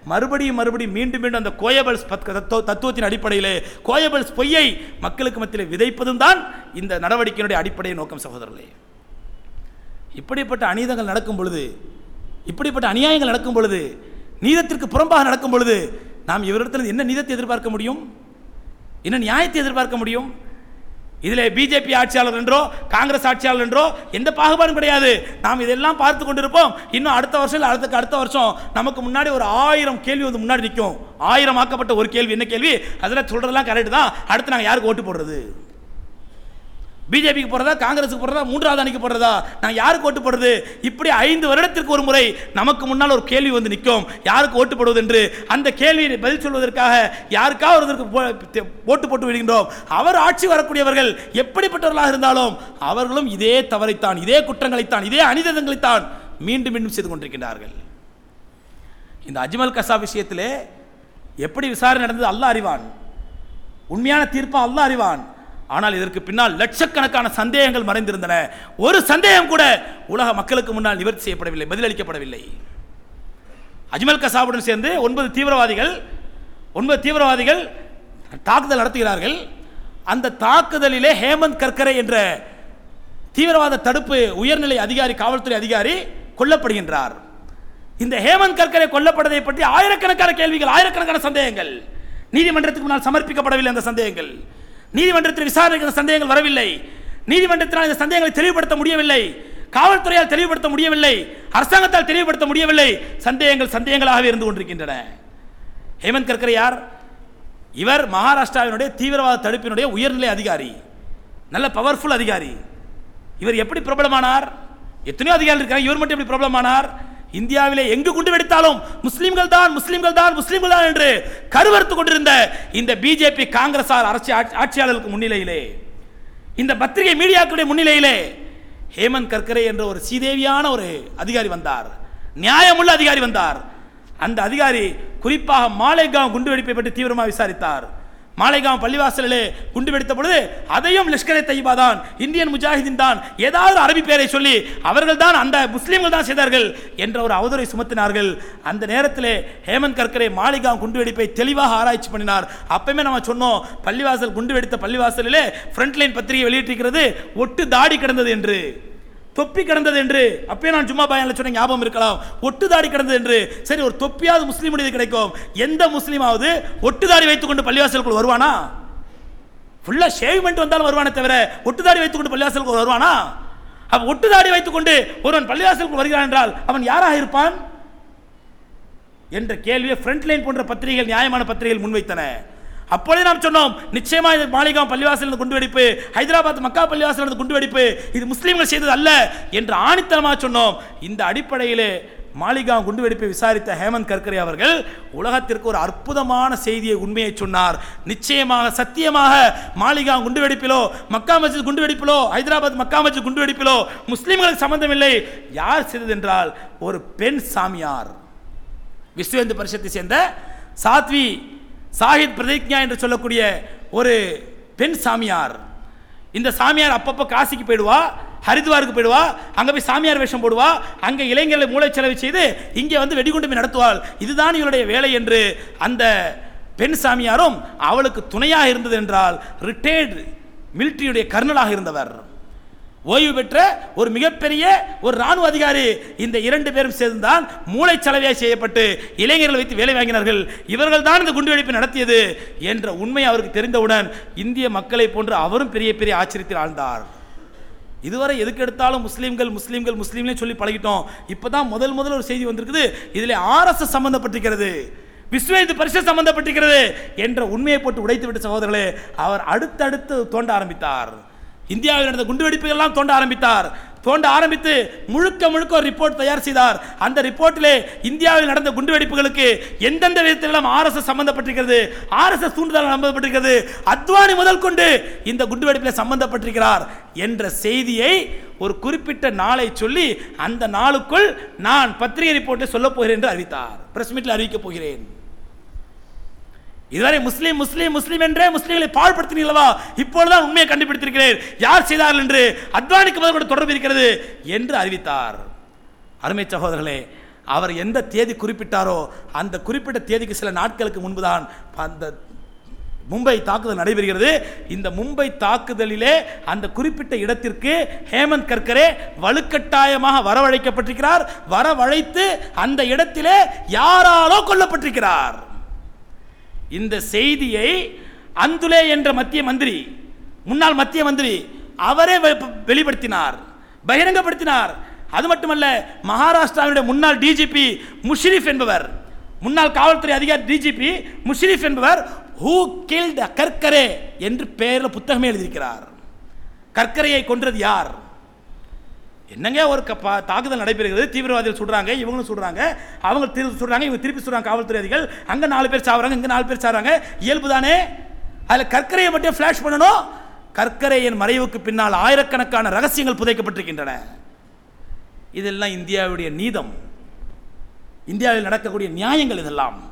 மறுபடியும் மறுபடியும் மீண்டும் மீண்டும் அந்த கோயபல்ஸ் பத்- தத்துவத்தின் அடிப்படையிலே கோயபல்ஸ் பொய்யை மக்களுக்கு மத்தியில் விதைப்பதும் தான் இந்த நடவடிக்கையினுடைய அடிப்படை நோக்கம் சகோதரர்களே. இப்படிப்பட்ட அநீதங்கள் நடக்கும் பொழுது இப்படிப்பட்ட அநியாயங்கள் நடக்கும் பொழுது நீதத்திற்கு புறம்பாக நடக்கும் பொழுது நாம் இவரிடத்தில் என்ன நீதத்தை எதிர்பார்க்க முடியும்? என்ன நியாயத்தை எதிர்பார்க்க முடியும்? இதில் பிஜேபி ஆட்சியாளர் என்றோ காங்கிரஸ் ஆட்சியாளர் என்றோ எந்த பாகுபாடும் கிடையாது. நாம் இதெல்லாம் பார்த்து கொண்டிருப்போம். இன்னும் அடுத்த வருஷம் இல்லை அடுத்த அடுத்த வருஷம் நமக்கு முன்னாடி ஒரு ஆயிரம் கேள்வி வந்து முன்னாடி நிற்கும். ஆயிரம் ஆக்கப்பட்ட ஒரு கேள்வி. என்ன கேள்வி? அதில் சொல்கிறதெல்லாம் கரெக்டு தான். அடுத்து நாங்கள் யாருக்கு ஓட்டு போடுறது? பிஜேபிக்கு போடுறதா காங்கிரஸுக்கு போடுறதா மூன்றாவது அணிக்கு போடுறதா நான் யாருக்கு ஓட்டு போடுறது? இப்படி ஐந்து வருடத்திற்கு ஒரு முறை நமக்கு முன்னால் ஒரு கேள்வி வந்து நிற்கும். யாருக்கு ஓட்டு போடுவது என்று? அந்த கேள்வியை பதில் சொல்வதற்காக யாருக்காவது ஒருவருக்கு ஓட்டு போட்டு விடுகின்றோம். அவர் ஆட்சி வரக்கூடியவர்கள் எப்படிப்பட்டவர்களாக இருந்தாலும் அவர்களும் இதே தவறைத்தான் இதே குற்றங்களைத்தான் இதே அனிதங்களைத்தான் மீண்டும் மீண்டும் செய்து கொண்டிருக்கின்றார்கள். இந்த அஜ்மல் கசா விஷயத்திலே எப்படி விசாரணை நடந்தது? அல்லாஹ் அறிவான். உண்மையான தீர்ப்பா? அல்லாஹ் அறிவான். ஆனால் இதற்கு பின்னால் லட்சக்கணக்கான சந்தேகங்கள் மறைந்திருந்தன. ஒரு சந்தேகம் கூட உலக மக்களுக்கு முன்னால் நிவர்த்தி செய்யப்படவில்லை பதிலளிக்கப்படவில்லை. அஜ்மல் கசாபுடன் சேர்ந்து ஒன்பது தீவிரவாதிகள் ஒன்பது தீவிரவாதிகள் தாக்குதல் நடத்துகிறார்கள். அந்த தாக்குதலிலே ஹேமந்த் கர்கரே என்ற தீவிரவாத தடுப்பு உயர்நிலை அதிகாரி காவல்துறை அதிகாரி கொல்லப்படுகின்றார். இந்த ஹேமந்த் கர்கரே கொல்லப்பட்டதை பற்றி ஆயிரக்கணக்கான கேள்விகள் ஆயிரக்கணக்கான சந்தேகங்கள். நீதிமன்றத்துக்கு முன்னால் சமர்ப்பிக்கப்படவில்லை அந்த சந்தேகங்கள். நீதிமன்றத்தில் விசாரணைக்கு சந்தேகங்கள் வரவில்லை. நீதிமன்றத்தினால் இந்த சந்தேகங்களை தெளிவுபடுத்த முடியவில்லை. காவல்துறையால் தெளிவுபடுத்த முடியவில்லை. அரசாங்கத்தால் தெளிவுபடுத்த முடியவில்லை. சந்தேகங்கள் சந்தேகங்களாகவே இருந்து கொண்டிருக்கின்றன. ஹேமந்த் கர்கரே யார்? இவர் மகாராஷ்டிராவினுடைய தீவிரவாத தடுப்பினுடைய உயர்நிலை அதிகாரி. நல்ல பவர்ஃபுல் அதிகாரி. இவர் எப்படி பிரபலமானார்? எத்தனையோ அதிகாரிகள் இருக்காங்க. இவர் மட்டும் எப்படி பிரபலமானார்? இந்தியாவிலே எங்கு குண்டு வெடித்தாலும் முஸ்லிம்கள் தான் முஸ்லிம்கள் தான் முஸ்லிம்கள் தான் என்று கருவறுத்து கொண்டிருந்த இந்த பிஜேபி காங்கிரஸ் அரசு ஆட்சியாளர்களுக்கு முன்னிலையிலே இந்த பத்திரிகை மீடியாக்களுடைய முன்னிலையிலே ஹேமந்த் கர்கரே என்ற ஒரு சீதேவியான ஒரு அதிகாரி வந்தார். நியாயமுள்ள அதிகாரி வந்தார். அந்த அதிகாரி குறிப்பாக மாலைகாம் குண்டுவெடிப்பை பற்றி தீவிரமாக விசாரித்தார். மாலைகாம் பள்ளிவாசலிலே குண்டு வெடித்த பொழுது அதையும் லஷ்கரே தையபா தான் இந்தியன் முஜாஹிதீன் தான் ஏதாவது அரபி பெயரை சொல்லி அவர்கள் தான் அந்த முஸ்லீம்கள் தான் செய்தார்கள் என்ற ஒரு அவதூறை சுமத்தினார்கள். அந்த நேரத்திலே ஹேமந்த் கர்கரே மாலிகாம் குண்டு வெடிப்பை தெளிவாக ஆராய்ச்சி பண்ணினார். அப்பயுமே நம்ம சொன்னோம் பள்ளிவாசல் குண்டு வெடித்த பள்ளிவாசலிலே ஃப்ரண்ட் லைன் பத்திரிகை வெளியிட்டிருக்கிறது ஒட்டு தாடி கிடந்தது என்று. தொப்பி கிடந்தது என்று அப்பயே நான் சும்மா பயனில் சொன்ன ஞாபகம் இருக்கலாம். ஒட்டுதாடி கிடந்தது என்று. சரி ஒரு தொப்பியாவது முஸ்லீம் இது கிடைக்கும். எந்த முஸ்லீமாவது ஒட்டுதாடி வைத்துக்கொண்டு பள்ளிவாசலுக்குள் வருவானா? ஃபுல்லாக ஷேவ்மெண்ட் வந்தாலும் வருவானே தவிர ஒட்டுதாடி வைத்துக்கொண்டு பள்ளிவாசலுக்குள் வருவானா? அவன் ஒட்டுதாடி வைத்துக்கொண்டு ஒருவன் பள்ளிவாசலுக்கு வருகிறான் என்றால் அவன் யாராக இருப்பான்? என்ற கேள்வியை ஃப்ரண்ட் லைன் போன்ற பத்திரிகைகள் நியாயமான பத்திரிகைகள் முன்வைத்தன. அப்பொழுது நாம் சொன்னோம் நிச்சயமா இது மாளிகாம் குண்டு வெடிப்பு ஹைதராபாத் மக்கா பள்ளிவாசலிருந்து குண்டு வெடிப்பு இது முஸ்லீம்கள் செய்தது அல்ல என்று ஆணித்தனமாக சொன்னோம். இந்த அடிப்படையிலே மாளிகாம் குண்டுவெடிப்பை விசாரித்த ஹேமந்த் கர்கரே அவர்கள் உலகத்திற்கு ஒரு அற்புதமான செய்தியை உண்மையை சொன்னார். நிச்சயமாக சத்தியமாக மாளிகாம் குண்டுவெடிப்பிலோ மக்கா மஸ்ஜித் குண்டுவெடிப்பிலோ ஹைதராபாத் மக்கா மஸ்ஜித் குண்டுவெடிப்பிலோ முஸ்லீம்களுக்கு சம்பந்தமில்லை யார் செய்தது என்றால் ஒரு பெண் சாமியார். விஸ்வேந்து பரிஷத்தை சேர்ந்த சாத்வி சாஹித் பிரதிஜா என்று சொல்லக்கூடிய ஒரு பெண் சாமியார். இந்த சாமியார் அப்பப்போ காசிக்கு போயிடுவா ஹரித்வாருக்கு போயிடுவா அங்கே போய் சாமியார் வேஷம் போடுவா அங்கே இளைஞர்களை மூளைச்சலவை செய்து இங்கே வந்து வெடிகுண்டு நடத்துவாள். இதுதான் இவருடைய வேலை என்று அந்த பெண் சாமியாரும் அவளுக்கு துணையாக இருந்தது என்றால் ரிட்டையர்டு மிலிட்டரியுடைய கர்னலாக இருந்தவர். ஓய்வு பெற்ற ஒரு மிகப்பெரிய ஒரு ராணுவ அதிகாரி. இந்த இரண்டு பேரும் சேர்ந்துதான் மூளைச்சலவையாக செய்யப்பட்டு இளைஞர்களை வைத்து வேலை வாங்கினார்கள். இவர்கள் தான் இந்த குண்டுவெடிப்பை நடத்தியது என்ற உண்மை அவருக்கு தெரிந்தவுடன் இந்திய மக்களை போன்று அவரும் பெரிய பெரிய ஆச்சரியத்தில் ஆழ்ந்தார். இதுவரை எதுக்கு எடுத்தாலும் முஸ்லீம்கள் முஸ்லீம்கள் முஸ்லீம்களே சொல்லி பழகிட்டோம். இப்பதான் முதல் முதல் ஒரு செய்தி வந்திருக்குது. இதில் ஆர்எஸ்எஸ் சம்மந்தப்பட்டிருக்கிறது விஸ்வ இந்து பரிசு சம்மந்தப்பட்டிருக்கிறது என்ற உண்மையை போட்டு உடைத்து விட்ட சகோதரர்களே அவர் அடுத்தடுத்து தோண்ட ஆரம்பித்தார். இந்தியாவில் நடந்த குண்டுவெடிப்புகள்லாம் தோண்ட ஆரம்பித்தார். தோண்ட ஆரம்பித்து முழுக்க முழுக்க ஒரு ரிப்போர்ட் தயார் செய்தார். அந்த ரிப்போர்ட்டிலே இந்தியாவில் நடந்த குண்டுவெடிப்புகளுக்கு எந்தெந்த விதத்திலெல்லாம் ஆர்எஸ்எஸ் சம்பந்தப்பட்டிருக்கிறது ஆர்எஸ்எஸ் தூண்டுதல் சம்பந்தப்பட்டிருக்கிறது அத்வானி முதல் கொண்டு இந்த குண்டுவெடிப்பில் சம்பந்தப்பட்டிருக்கிறார் என்ற செய்தியை ஒரு குறிப்பிட்ட நாளை சொல்லி அந்த நாளுக்குள் நான் பத்திரிகை ரிப்போர்ட்டை சொல்லப் போகிறேன் என்று அறிவித்தார். பிரஸ் மீட்டில் அறிவிக்கப் போகிறேன். இதுவரை முஸ்லீம் முஸ்லீம் முஸ்லீம் என்றே முஸ்லீம்களை பாழ்படுத்தினீர்களவா இப்பொழுதுதான் உண்மையை கண்டுபிடித்திருக்கிறேன் யார் செய்தார்கள் என்று அத்வானிக்கு முதல் கூட தொடர்பு இருக்கிறது என்று அறிவித்தார். அருமை சகோதரர்களே அவர் எந்த தேதி குறிப்பிட்டாரோ அந்த குறிப்பிட்ட தேதிக்கு சில நாட்களுக்கு முன்புதான் அந்த மும்பை தாக்குதல் நடைபெறுகிறது. இந்த மும்பை தாக்குதலிலே அந்த குறிப்பிட்ட இடத்திற்கு ஹேமந்த் கர்கரே வலுக்கட்டாயமாக வரவழைக்கப்பட்டிருக்கிறார். வரவழைத்து அந்த இடத்திலே யாராலோ கொல்லப்பட்டிருக்கிறார். இந்த செய்தியை அந்துலே என்ற மத்திய மந்திரி முன்னாள் மத்திய மந்திரி அவரே வெ- வெளிப்படுத்தினார் பகிரங்கப்படுத்தினார். அது மட்டுமல்ல மகாராஷ்டிராவினுடைய முன்னாள் டிஜிபி முஷ்ரிஃப் என்பவர் முன்னாள் காவல்துறை அதிகாரி டிஜிபி முஷ்ரிஃப் என்பவர் ஹூ கில்ட் கர்க்கரே? என்று பெயரில் புத்தகமே எழுதியிருக்கிறார். கற்கரையை கொன்றது யார்? என்னங்க ஒரு கப்பா தாக்குதல் நடைபெறுகிறது? தீவிரவாதிகள் சுடுறாங்க இவங்களும் சுடுறாங்க அவங்க திருப்பி சுடுறாங்க இவங்க திருப்பி சுடுறாங்க காவல்துறை அதிகள் அங்கே நாலு பேர் சாவுறாங்க இங்கே நாலு பேர் சாவுறாங்க. இயல்பு தானே? அதில் கற்கரையை மட்டும் ஃப்ளாஷ் பண்ணணும். கற்கரையின் மறைவுக்கு பின்னால் ஆயிரக்கணக்கான ரகசியங்கள் புதைக்கப்பட்டிருக்கின்றன. இதெல்லாம் இந்தியாவுடைய நீதம். இந்தியாவில் நடக்கக்கூடிய நியாயங்கள் இதெல்லாம்.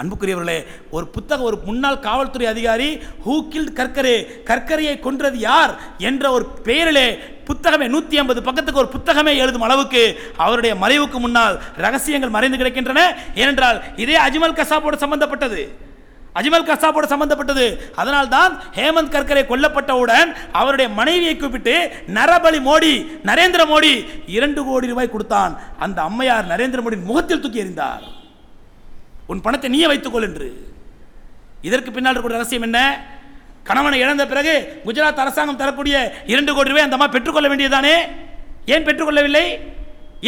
அன்புக்குரியவர்களே ஒரு புத்தகம் ஒரு முன்னாள் காவல்துறை அதிகாரி ஹூ கில்ட் கற்கரே கற்கரையை கொன்றது யார் என்ற ஒரு பெயரிலே புத்தகமே நூற்றி ஐம்பது பக்கத்துக்கு ஒரு புத்தகமே எழுதும் அளவுக்கு அவருடைய மறைவுக்கு முன்னால் ரகசியங்கள் மறைந்து கிடக்கின்றன. ஏனென்றால் இதே அஜ்மல் கசாப்போடு சம்பந்தப்பட்டது. அஜ்மல் கசாப்போடு சம்பந்தப்பட்டது. அதனால்தான் ஹேமந்த் கர்கரே கொல்லப்பட்டவுடன் அவருடைய மனைவியை கூப்பிட்டு நரபலி மோடி நரேந்திர மோடி இரண்டு கோடி ரூபாய் கொடுத்தான். அந்த அம்மையார் நரேந்திர மோடியின் முகத்தில் தூக்கி எறிந்தார். உன் பணத்தை நீயே வைத்துக்கொள் என்று. இதற்கு பின்னால் இருக்கக்கூடிய ரகசியம் என்ன? கணவனை இழந்த பிறகு குஜராத் அரசாங்கம் தரக்கூடிய இரண்டு கோடி ரூபாய் அந்த அம்மா பெற்றுக்கொள்ள வேண்டியதானே ஏன் பெற்றுக்கொள்ளவில்லை?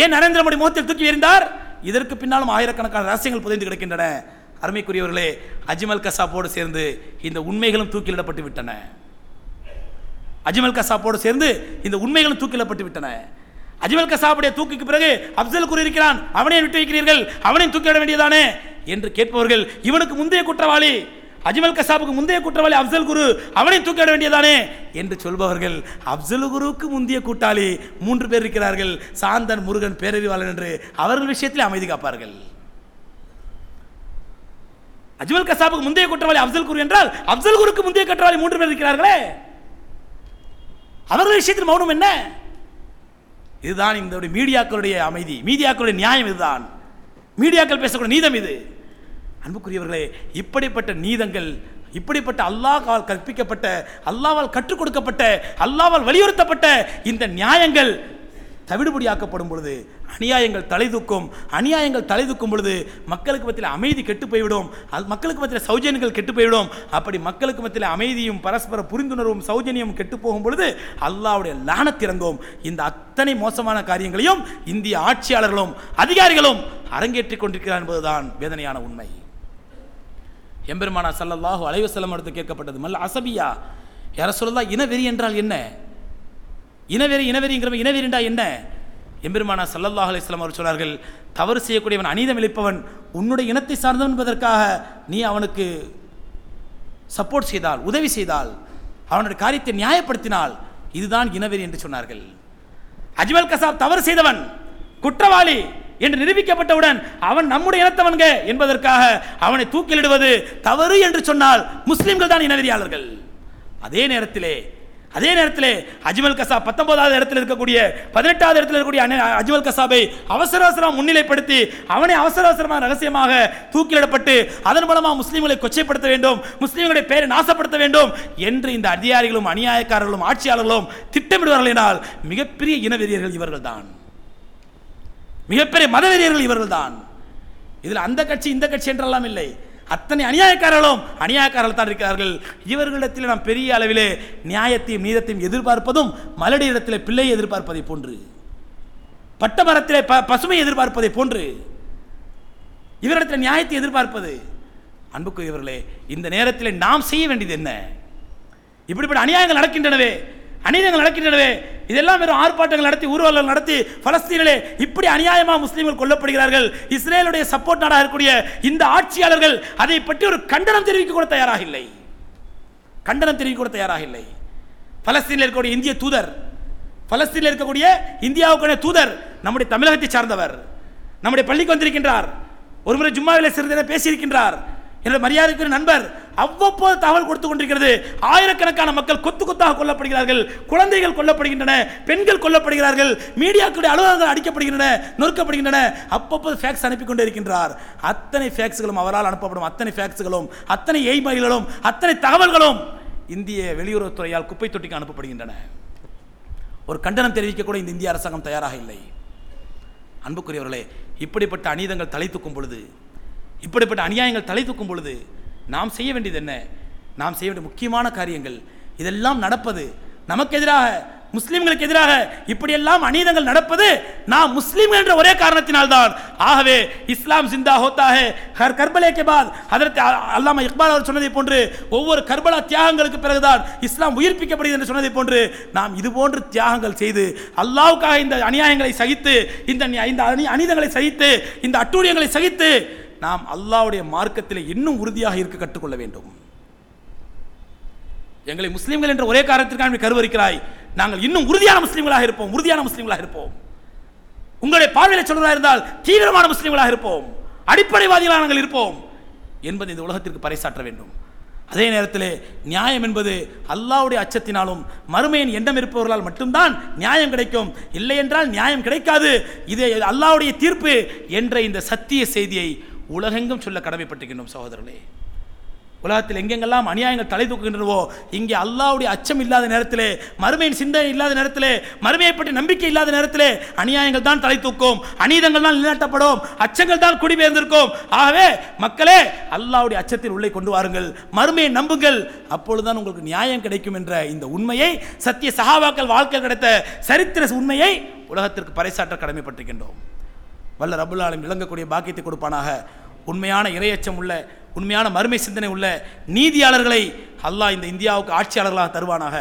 ஏன் நரேந்திர மோடி முகத்தில் தூக்கி எறிந்தார்? இதற்கு பின்னாலும் ஆயிரக்கணக்கான ரகசியங்கள் புதைந்து கிடக்கின்றன. அருமைக்குரியவர்களே அஜ்மல் கசாப்போடு சேர்ந்து இந்த உண்மைகளும் தூக்கிலிடப்பட்டு விட்டன. அஜ்மல் கசாப்போடு சேர்ந்து இந்த உண்மைகளும் தூக்கிலப்பட்டு விட்டன. அஜ்மல் கசாப்புடைய தூக்கிக்கு பிறகு அப்சல் கூறியிருக்கிறான் இருக்கிறான் அவனை விட்டு வைக்கிறீர்கள் அவனையும் தூக்கிவிட வேண்டியதானே என்று கேட்பவர்கள் இவனுக்கு முந்தைய குற்றவாளி அஜ்மல் கசாபுக்கு முந்தைய குற்றவாளி அப்சல் குரு அவனை தூக்கிட வேண்டியதானே? என்று சொல்பவர்கள் அப்சல் குருவுக்கு முந்தைய கூட்டாளி மூன்று பேர் இருக்கிறார்கள் சாந்தன் முருகன் பேரறிவாளன் என்று அவர்கள் விஷயத்தில் அமைதி காப்பார்கள். அஜ்மல் கசாபுக்கு முந்தைய குற்றவாளி அப்சல் குரு என்றால் அப்சல் குருக்கு முந்தைய குற்றவாளி மூன்று பேர் இருக்கிறார்களே? அவர்கள் விஷயத்தில் மௌனம் என்ன? இதுதான் இந்த மீடியாக்களுடைய அமைதி மீடியாக்களுடைய நியாயம் இதுதான். மீடியாக்கள் பேசக்கூடிய நீதம் இது. அன்புக்குரியவர்களே இப்படிப்பட்ட நீதங்கள் இப்படிப்பட்ட அல்லாஹால் கற்பிக்கப்பட்ட அல்லாவால் கற்றுக் கொடுக்கப்பட்ட அல்லாவால் வலியுறுத்தப்பட்ட இந்த நியாயங்கள் தவிடுபடியாக்கப்படும் பொழுது அநியாயங்கள் தலை தூக்கும் அநியாயங்கள் தலைதூக்கும் பொழுது மக்களுக்கு மத்தியில் அமைதி கெட்டு போய்விடும் அது மக்களுக்கு மத்தியில் சௌஜன்யங்கள் கெட்டு போய்விடும். அப்படி மக்களுக்கு மத்தியில் அமைதியும் பரஸ்பர புரிந்துணர்வும் சௌஜன்யமும் கெட்டு போகும் பொழுது அல்லாவுடைய லானத்திறங்கும் இந்த அத்தனை மோசமான காரியங்களையும் இந்திய ஆட்சியாளர்களும் அதிகாரிகளும் அரங்கேற்றிக் கொண்டிருக்கிறார் என்பதுதான் வேதனையான உண்மை. எம்பெருமானா சல்லல்லாஹு அலைவசல்லம் எடுத்து கேட்கப்பட்டது. மல் அசபியா? யார சொல்லலாம் இனவெறி என்றால் என்ன? இனவெறி இனவெறிங்கிற இனவெறிண்டா என்ன? எம்பெருமானா சல்லல்லாஹு அலைஹிஸ்ஸலாம் அவர் சொன்னார்கள் தவறு செய்யக்கூடியவன் அநீதம் இழிப்பவன் உன்னுடைய இனத்தை சார்ந்தவன் என்பதற்காக நீ அவனுக்கு சப்போர்ட் செய்தால் உதவி செய்தால் அவனுடைய காரியத்தை நியாயப்படுத்தினால் இதுதான் இனவெறி என்று சொன்னார்கள். அஜ்மல் கசாப் தவறு செய்தவன் குற்றவாளி. என்று நிரூபிக்கப்பட்டவுடன் அவன் நம்முடைய இனத்தவன்க என்பதற்காக அவனை தூக்கிலிடுவது தவறு என்று சொன்னால் முஸ்லிம்கள் தான் இனவெறியாளர்கள் அதே நேரத்திலே அதே நேரத்திலே அஜ்மல் கசாப் பத்தொன்பதாவது இடத்தில் இருக்கக்கூடிய பதினெட்டாவது இடத்தில் இருக்கக்கூடிய அஜ்மல் கசாபை அவசர அவசரம் முன்னிலைப்படுத்தி அவனை அவசர அவசரமாக ரகசியமாக தூக்கிலிடப்பட்டு அதன் மூலமாக முஸ்லீம்களை கொச்சைப்படுத்த வேண்டும் முஸ்லீம்களுடைய பெயரை நாசப்படுத்த வேண்டும் என்று இந்த அதிகாரிகளும் அநியாயக்காரர்களும் ஆட்சியாளர்களும் திட்டமிடுவார்கள் என்றால் மிகப்பெரிய இனவெறியர்கள் இவர்கள் தான் மிகப்பெரிய மதவெறியர்கள் இவர்கள்தான். இதில் அந்த கட்சி இந்த கட்சி என்றெல்லாம் இல்லை. அத்தனை அநியாயக்காரர்களும் அநியாயக்காரர்கள் தான் இருக்கிறார்கள். இவர்களிடத்தில் நாம் பெரிய அளவிலே நியாயத்தையும் நீதத்தையும் எதிர்பார்ப்பதும் மலடியிடத்தில் பிள்ளையை எதிர்பார்ப்பதை போன்று. பட்டமரத்திலே ப பசுமை எதிர்பார்ப்பதை போன்று. இவரிடத்தில் நியாயத்தை எதிர்பார்ப்பது. அன்புக்குரியவர்களே இந்த நேரத்தில் நாம் செய்ய வேண்டியது என்ன? இப்படிப்பட்ட அநியாயங்கள் நடக்கின்றனவே. அநீதங்கள் நடக்கின்றனவே. இதெல்லாம் வெறும் ஆர்ப்பாட்டங்கள் நடத்தி ஊர்வலங்கள் நடத்தி பலஸ்தீனிலே இப்படி அநியாயமாக முஸ்லீம்கள் கொல்லப்படுகிறார்கள். இஸ்ரேலுடைய சப்போர்ட் நாடாக இருக்கக்கூடிய இந்த ஆட்சியாளர்கள் அதை பற்றி ஒரு கண்டனம் தெரிவிக்க கூட தயாராக இல்லை. கண்டனம் தெரிவிக்க கூட தயாராக இல்லை. பலஸ்தீனில் இருக்கக்கூடிய இந்திய தூதர் பலஸ்தீனில் இருக்கக்கூடிய இந்தியாவுக்கான தூதர் நம்முடைய தமிழகத்தை சார்ந்தவர் நம்முடைய பள்ளிக்கு வந்திருக்கின்றார். ஒருமுறை ஜும்மாவிலே சிறிது பேசியிருக்கின்றார். என்ற மரியாதைக்குரிய நண்பர் அவ்வப்போது தகவல் கொடுத்து கொண்டிருக்கிறது. ஆயிரக்கணக்கான மக்கள் கொத்து கொத்தாக கொல்லப்படுகிறார்கள் குழந்தைகள் கொல்லப்படுகின்றன பெண்கள் கொல்லப்படுகிறார்கள் மீடியாக்களுடைய அலுவலகங்கள் அடிக்கப்படுகின்றன நொறுக்கப்படுகின்றன. அப்பப்போது ஃபேக்ஸ் அனுப்பி கொண்டே இருக்கின்றார். அத்தனை ஃபேக்ஸ்களும் அவரால் அனுப்பப்படும். அத்தனை ஃபேக்ஸ்களும் அத்தனை எய்மைகளும் அத்தனை தகவல்களும் இந்திய வெளியுறவுத்துறையால் குப்பை தொட்டிக்கு அனுப்பப்படுகின்றன. ஒரு கண்டனம் தெரிவிக்க கூட இந்த இந்திய அரசாங்கம் தயாராக இல்லை. அன்புக்குரியவர்களே இப்படிப்பட்ட அநீதங்கள் தலை தூக்கும் பொழுது இப்படிப்பட்ட அநியாயங்கள் தலை தூக்கும் பொழுது நாம் செய்ய வேண்டியது என்ன? நாம் செய்ய வேண்டிய முக்கியமான காரியங்கள். இதெல்லாம் நடப்பது நமக்கு எதிராக முஸ்லிம்களுக்கு எதிராக இப்படியெல்லாம் அநீதங்கள் நடப்பது நாம் முஸ்லீம் என்ற ஒரே காரணத்தினால்தான். ஆகவே இஸ்லாம் ஜிந்தா ஹோத்தாக ஹர் கர்பலே கே பாத் அதற்கு அல்லாம இக்பால் அவர் சொன்னதை போன்று ஒவ்வொரு கர்பலா தியாகங்களுக்கு பிறகுதான் இஸ்லாம் உயிர்ப்பிக்கப்படுகிறது என்று சொன்னதை போன்று நாம் இது போன்று தியாகங்கள் செய்து அல்லாவுக்காக இந்த அநியாயங்களை சகித்து இந்த இந்த அநீதங்களை சகித்து இந்த அட்டூழியங்களை சகித்து நாம் அல்லாவுடைய மார்க்கத்தில் இன்னும் உறுதியாக இருக்க கற்றுக்கொள்ள வேண்டும். எங்களை முஸ்லீம்கள் என்ற ஒரே காரணத்திற்காக நீ கருவறுக்கிறாய். நாங்கள் இன்னும் உறுதியான முஸ்லீம்களாக இருப்போம் உறுதியான முஸ்லீம்களாக இருப்போம். உங்களுடைய பார்வையில் சொல்வதாக இருந்தால் தீவிரமான முஸ்லிம்களாக இருப்போம். அடிப்படைவாதிகளாக நாங்கள் இருப்போம் என்பதை இந்த உலகத்திற்கு பறைசாற்ற வேண்டும். அதே நேரத்தில் நியாயம் என்பது அல்லாவுடைய அச்சத்தினாலும் மறுமையின் எண்ணம் இருப்பவர்களால் மட்டும்தான் நியாயம் கிடைக்கும். இல்லை என்றால் நியாயம் கிடைக்காது. இது அல்லாவுடைய தீர்ப்பு என்ற இந்த சத்திய செய்தியை உலகெங்கும் சொல்ல கடமைப்பட்டிருக்கின்றோம் சகோதரர்களே. உலகத்தில் எங்கெங்கெல்லாம் அநியாயங்கள் தலை தூக்குகின்றனவோ இங்கே அல்லாவுடைய அச்சம் இல்லாத நேரத்திலே மறுமையின் சிந்தனை இல்லாத நேரத்திலே மறுமையை பற்றி நம்பிக்கை இல்லாத நேரத்திலே அநியாயங்கள் தான் தலை தூக்கும் அநீதங்கள் தான் நிலைநாட்டப்படும் அச்சங்கள் தான் குடிபெயர்ந்திருக்கும். ஆகவே மக்களே அல்லாவுடைய அச்சத்தில் உள்ளே கொண்டு வாருங்கள் மறுமையை நம்புங்கள். அப்பொழுதுதான் உங்களுக்கு நியாயம் கிடைக்கும் என்ற இந்த உண்மையை சத்திய சகாபாக்கள் வாழ்க்கை கிடைத்த சரித்திர உண்மையை உலகத்திற்கு பறைசாற்ற கடமைப்பட்டிருக்கின்றோம். வல்ல ரபுல் ஆலம் விளங்கக்கூடிய பாக்கியத்தை கொடுப்பானாக. உண்மையான இரையச்சம் உள்ள உண்மையான மறுமை சிந்தனை உள்ள நீதியாளர்களை அல்லாஹ் இந்த இந்தியாவுக்கு ஆட்சியாளர்களாக தருவானாக.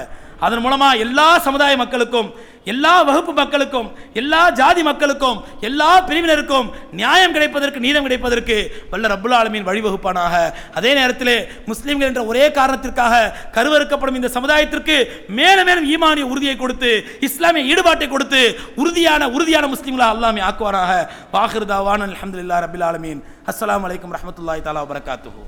அதன் மூலமா எல்லா சமுதாய மக்களுக்கும் எல்லா வகுப்பு மக்களுக்கும் எல்லா ஜாதி மக்களுக்கும் எல்லா பிரிவினருக்கும் நியாயம் கிடைப்பதற்கு நீதம் கிடைப்பதற்கு வல்ல ரப்புல் ஆலமின் வழிவகுப்பானாக. அதே நேரத்தில் முஸ்லீம்கள் என்ற ஒரே காரணத்திற்காக கருவறுக்கப்படும் இந்த சமுதாயத்திற்கு மேலும் மேலும் ஈமானிய உறுதியை கொடுத்து இஸ்லாமிய ஈடுபாட்டை கொடுத்து உறுதியான உறுதியான முஸ்லீம்களாக அல்லாமே ஆக்குவாராக வாஹிருதாவான் அலமதுல்லா ரபில் ஆலமீன். அஸ்லாம் வலைக்கம் ரஹமத்துல்லாய் தாலா வபரகாத்துஹு.